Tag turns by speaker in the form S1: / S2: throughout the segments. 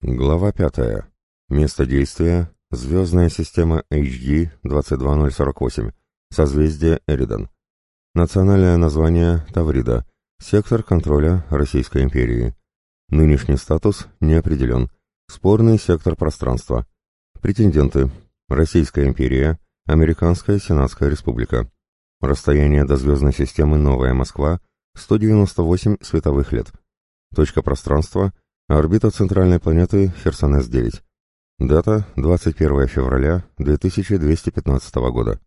S1: Глава 5. Место действия. Звездная система HD 22048. Созвездие Эридан. Национальное название Таврида. Сектор контроля Российской империи. Нынешний статус не определен. Спорный сектор пространства. Претенденты. Российская империя. Американская Сенатская республика. Расстояние до звездной системы Новая Москва 198 световых лет. Точка пространства – Орбита центральной планеты Херсонес-9. Дата 21 февраля 2215 года.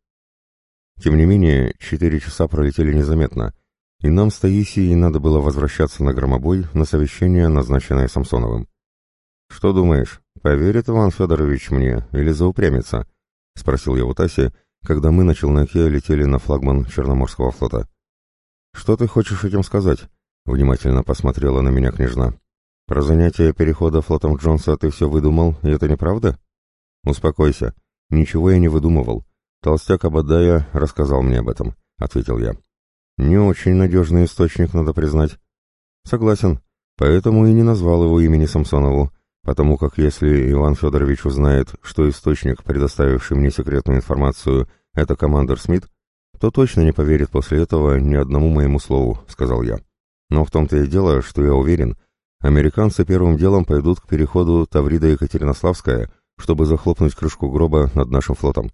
S1: Тем не менее, четыре часа пролетели незаметно, и нам с Таисией надо было возвращаться на громобой на совещание, назначенное Самсоновым. «Что думаешь, поверит Иван Федорович мне или заупрямится?» — спросил я у Таси, когда мы на челноке летели на флагман Черноморского флота. «Что ты хочешь этим сказать?» — внимательно посмотрела на меня княжна. Про занятие перехода флотом Джонса ты все выдумал, и это неправда? Успокойся. Ничего я не выдумывал. Толстяк Абадая рассказал мне об этом, — ответил я. Не очень надежный источник, надо признать. Согласен. Поэтому и не назвал его имени Самсонову, потому как если Иван Федорович узнает, что источник, предоставивший мне секретную информацию, это командор Смит, то точно не поверит после этого ни одному моему слову, — сказал я. Но в том-то и дело, что я уверен, — Американцы первым делом пойдут к переходу Таврида-Екатеринославская, чтобы захлопнуть крышку гроба над нашим флотом.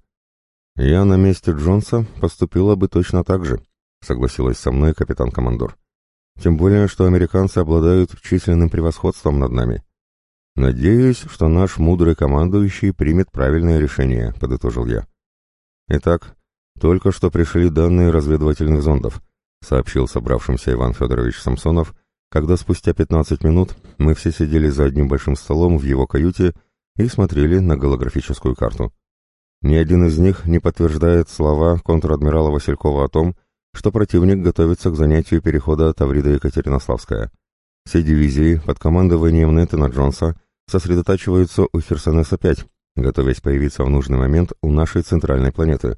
S1: Я на месте Джонса поступила бы точно так же, согласилась со мной капитан-командор. Тем более, что американцы обладают численным превосходством над нами. Надеюсь, что наш мудрый командующий примет правильное решение, подытожил я. Итак, только что пришли данные разведывательных зондов, сообщил собравшимся Иван Федорович Самсонов, когда спустя 15 минут мы все сидели за одним большим столом в его каюте и смотрели на голографическую карту. Ни один из них не подтверждает слова контр-адмирала Василькова о том, что противник готовится к занятию перехода Таврида-Екатеринославская. Все дивизии под командованием Нэтана Джонса сосредотачиваются у Херсонеса-5, готовясь появиться в нужный момент у нашей центральной планеты.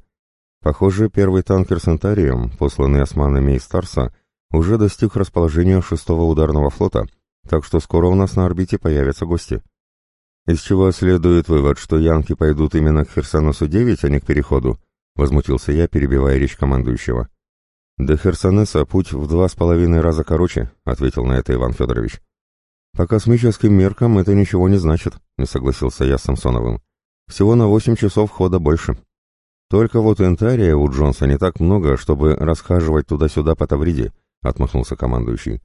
S1: Похоже, первый танкер «Сентариум», посланный османами из Старса, уже достиг расположения шестого ударного флота, так что скоро у нас на орбите появятся гости. Из чего следует вывод, что янки пойдут именно к Херсонесу-9, а не к переходу, возмутился я, перебивая речь командующего. До Херсонеса путь в два с половиной раза короче, ответил на это Иван Федорович. По космическим меркам это ничего не значит, не согласился я с Самсоновым. Всего на восемь часов хода больше. Только вот Интария у Джонса не так много, чтобы расхаживать туда-сюда по Тавриде, — отмахнулся командующий.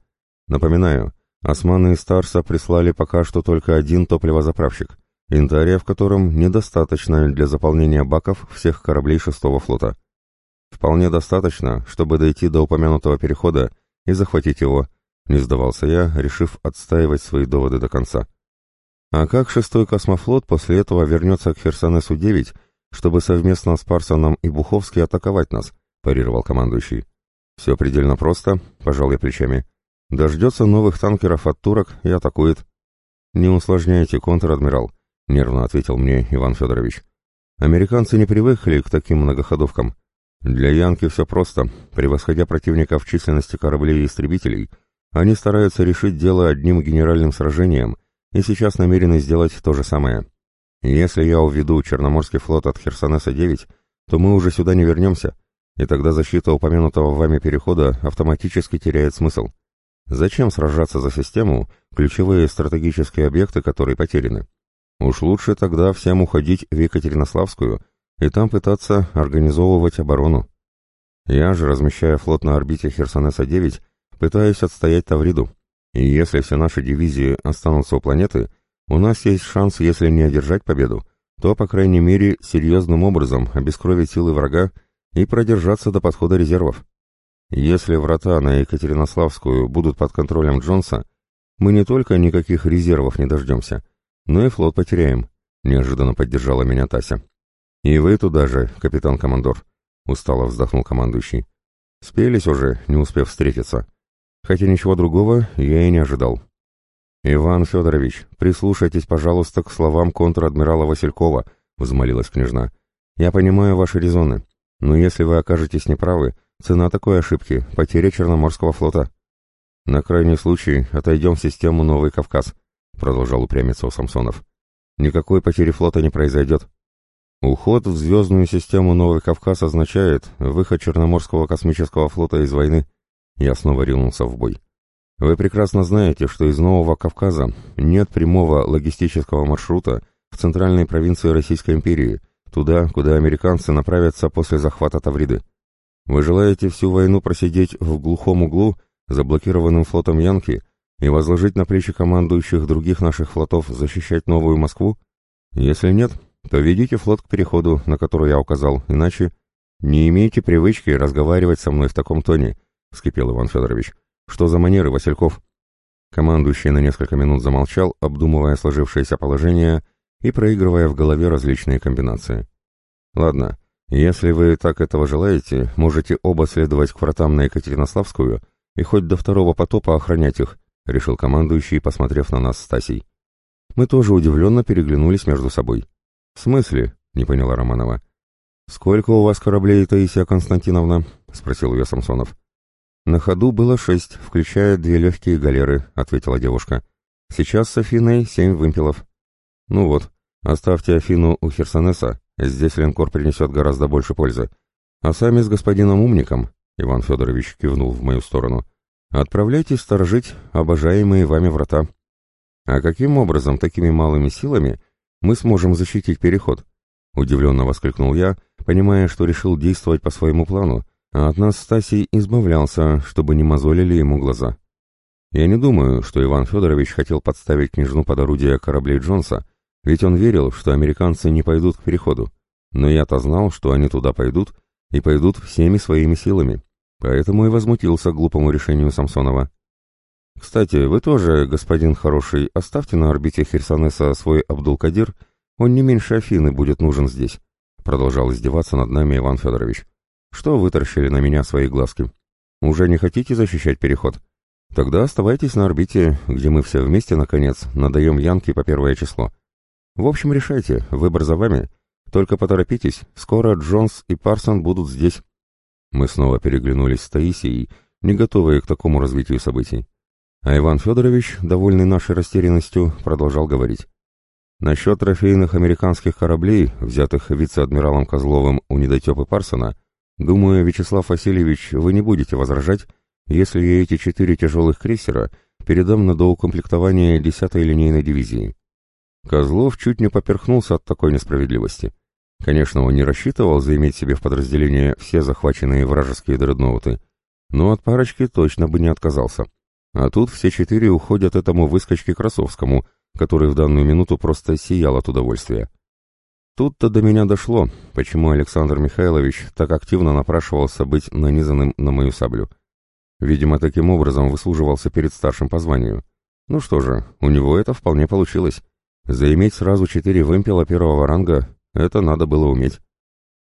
S1: «Напоминаю, османы из Старса прислали пока что только один топливозаправщик, интария в котором недостаточно для заполнения баков всех кораблей шестого флота. Вполне достаточно, чтобы дойти до упомянутого перехода и захватить его», — не сдавался я, решив отстаивать свои доводы до конца. «А как шестой космофлот после этого вернется к Херсонесу-9, чтобы совместно с Парсоном и Буховски атаковать нас?» — парировал командующий. «Все предельно просто», — пожал я плечами. «Дождется новых танкеров от турок и атакует». «Не усложняйте, контр-адмирал», — нервно ответил мне Иван Федорович. «Американцы не привыкли к таким многоходовкам. Для Янки все просто. Превосходя противника в численности кораблей и истребителей, они стараются решить дело одним генеральным сражением и сейчас намерены сделать то же самое. Если я уведу Черноморский флот от Херсонеса-9, то мы уже сюда не вернемся» и тогда защита упомянутого вами перехода автоматически теряет смысл. Зачем сражаться за систему, ключевые стратегические объекты которые потеряны? Уж лучше тогда всем уходить в Екатеринославскую и там пытаться организовывать оборону. Я же, размещая флот на орбите Херсонеса-9, пытаюсь отстоять Тавриду. И если все наши дивизии останутся у планеты, у нас есть шанс, если не одержать победу, то, по крайней мере, серьезным образом обескровить силы врага и продержаться до подхода резервов. Если врата на Екатеринославскую будут под контролем Джонса, мы не только никаких резервов не дождемся, но и флот потеряем, — неожиданно поддержала меня Тася. И вы туда же, капитан-командор, — устало вздохнул командующий. Спелись уже, не успев встретиться. Хотя ничего другого я и не ожидал. «Иван Федорович, прислушайтесь, пожалуйста, к словам контр-адмирала Василькова», — взмолилась княжна. «Я понимаю ваши резоны. Но если вы окажетесь неправы, цена такой ошибки — потеря Черноморского флота. На крайний случай отойдем в систему Новый Кавказ, продолжал упрямиться Самсонов. Никакой потери флота не произойдет. Уход в звездную систему Новый Кавказ означает выход Черноморского космического флота из войны. Я снова ринулся в бой. Вы прекрасно знаете, что из Нового Кавказа нет прямого логистического маршрута в центральной провинции Российской империи, туда, куда американцы направятся после захвата Тавриды. Вы желаете всю войну просидеть в глухом углу, заблокированным флотом Янки, и возложить на плечи командующих других наших флотов защищать новую Москву? Если нет, то ведите флот к переходу, на который я указал, иначе не имейте привычки разговаривать со мной в таком тоне, — вскипел Иван Федорович. Что за манеры, Васильков? Командующий на несколько минут замолчал, обдумывая сложившееся положение и проигрывая в голове различные комбинации. Ладно, если вы так этого желаете, можете оба следовать к вратам на Екатеринославскую и хоть до второго потопа охранять их, — решил командующий, посмотрев на нас Стасий. Мы тоже удивленно переглянулись между собой. «В смысле?» — не поняла Романова. «Сколько у вас кораблей, Таисия Константиновна?» — спросил ее Самсонов. «На ходу было шесть, включая две легкие галеры», — ответила девушка. «Сейчас с Афиной семь вымпелов». «Ну вот, оставьте Афину у Херсонеса, здесь линкор принесет гораздо больше пользы. А сами с господином умником», — Иван Федорович кивнул в мою сторону, — «отправляйтесь сторожить обожаемые вами врата». «А каким образом такими малыми силами мы сможем защитить переход?» — удивленно воскликнул я, понимая, что решил действовать по своему плану, а от нас Стасий избавлялся, чтобы не мозолили ему глаза. Я не думаю, что Иван Федорович хотел подставить княжну под орудие кораблей Джонса, ведь он верил, что американцы не пойдут к переходу. Но я-то знал, что они туда пойдут, и пойдут всеми своими силами, поэтому и возмутился глупому решению Самсонова. «Кстати, вы тоже, господин хороший, оставьте на орбите Херсонеса свой Абдул-Кадир, он не меньше Афины будет нужен здесь», продолжал издеваться над нами Иван Федорович. «Что вытаращили на меня свои глазки? Уже не хотите защищать переход? Тогда оставайтесь на орбите, где мы все вместе, наконец, надаем Янке по первое число. В общем, решайте, выбор за вами. Только поторопитесь, скоро Джонс и Парсон будут здесь». Мы снова переглянулись с Таисией, не готовые к такому развитию событий. А Иван Федорович, довольный нашей растерянностью, продолжал говорить. Насчет трофейных американских кораблей, взятых вице-адмиралом Козловым у недотепы Парсона, думаю, Вячеслав Васильевич, вы не будете возражать, если я эти четыре тяжелых крейсера передам на доукомплектование 10-й линейной дивизии. Козлов чуть не поперхнулся от такой несправедливости. Конечно, он не рассчитывал заиметь себе в подразделение все захваченные вражеские дредноуты, но от парочки точно бы не отказался. А тут все четыре уходят этому выскочке Красовскому, который в данную минуту просто сиял от удовольствия. Тут-то до меня дошло, почему Александр Михайлович так активно напрашивался быть нанизанным на мою саблю. Видимо, таким образом выслуживался перед старшим по званию. Ну что же, у него это вполне получилось. Заиметь сразу четыре вымпела первого ранга — это надо было уметь.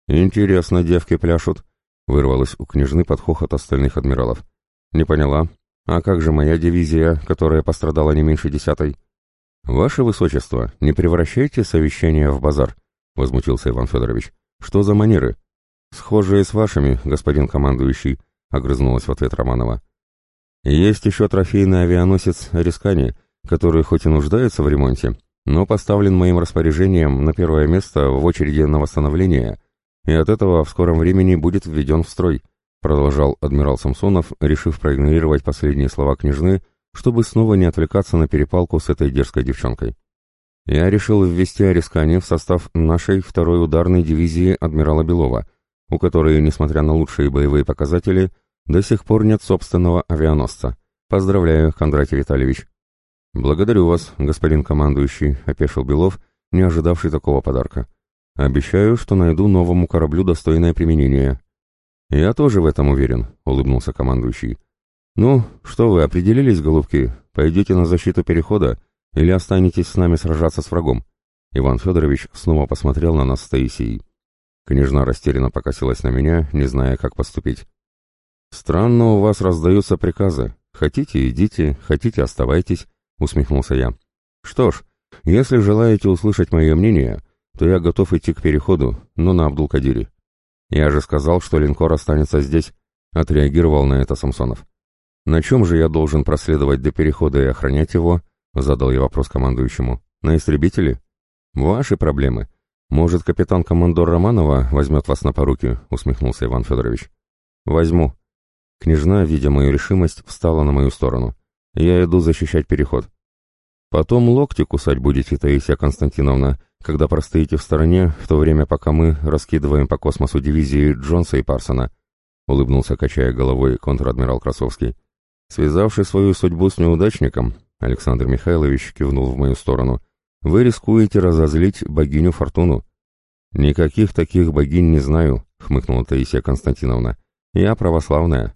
S1: «Интересно, девки пляшут», — вырвалось у княжны под хохот остальных адмиралов. «Не поняла, а как же моя дивизия, которая пострадала не меньше десятой? Ваше Высочество, не превращайте совещание в базар, возмутился Иван Федорович. Что за манеры? Схожие с вашими, господин командующий, огрызнулась в ответ Романова. Есть еще трофейный авианосец Рискани, который хоть и нуждается в ремонте, но поставлен моим распоряжением на первое место в очереди на восстановление, и от этого в скором времени будет введен в строй. Продолжал адмирал Самсонов, решив проигнорировать последние слова княжны, чтобы снова не отвлекаться на перепалку с этой дерзкой девчонкой. Я решил ввести Арискани в состав нашей второй ударной дивизии адмирала Белова, у которой, несмотря на лучшие боевые показатели, до сих пор нет собственного авианосца. Поздравляю, Кондратий Витальевич. Благодарю вас, господин командующий, опешил Белов, не ожидавший такого подарка. Обещаю, что найду новому кораблю достойное применение. «Я тоже в этом уверен», — улыбнулся командующий. «Ну, что вы, определились, голубки? Пойдете на защиту перехода или останетесь с нами сражаться с врагом?» Иван Федорович снова посмотрел на нас с Таисией. Княжна растерянно покосилась на меня, не зная, как поступить. «Странно у вас раздаются приказы. Хотите — идите, хотите — оставайтесь», — усмехнулся я. «Что ж, если желаете услышать мое мнение, то я готов идти к переходу, но на Абдул-Кадире. «Я же сказал, что линкор останется здесь», — отреагировал на это Самсонов. «На чем же я должен проследовать до перехода и охранять его?» — задал я вопрос командующему. «На истребители?» «Ваши проблемы. Может, капитан-командор Романова возьмет вас на поруки?» — усмехнулся Иван Федорович. «Возьму». Княжна, видя мою решимость, встала на мою сторону. «Я иду защищать переход». «Потом локти кусать будете, Таисия Константиновна, когда простоите в стороне, в то время, пока мы раскидываем по космосу дивизии Джонса и Парсона», — улыбнулся, качая головой контр-адмирал Красовский. «Связавший свою судьбу с неудачником, Александр Михайлович кивнул в мою сторону. «Вы рискуете разозлить богиню Фортуну». «Никаких таких богинь не знаю», — хмыкнула Таисия Константиновна. «Я православная».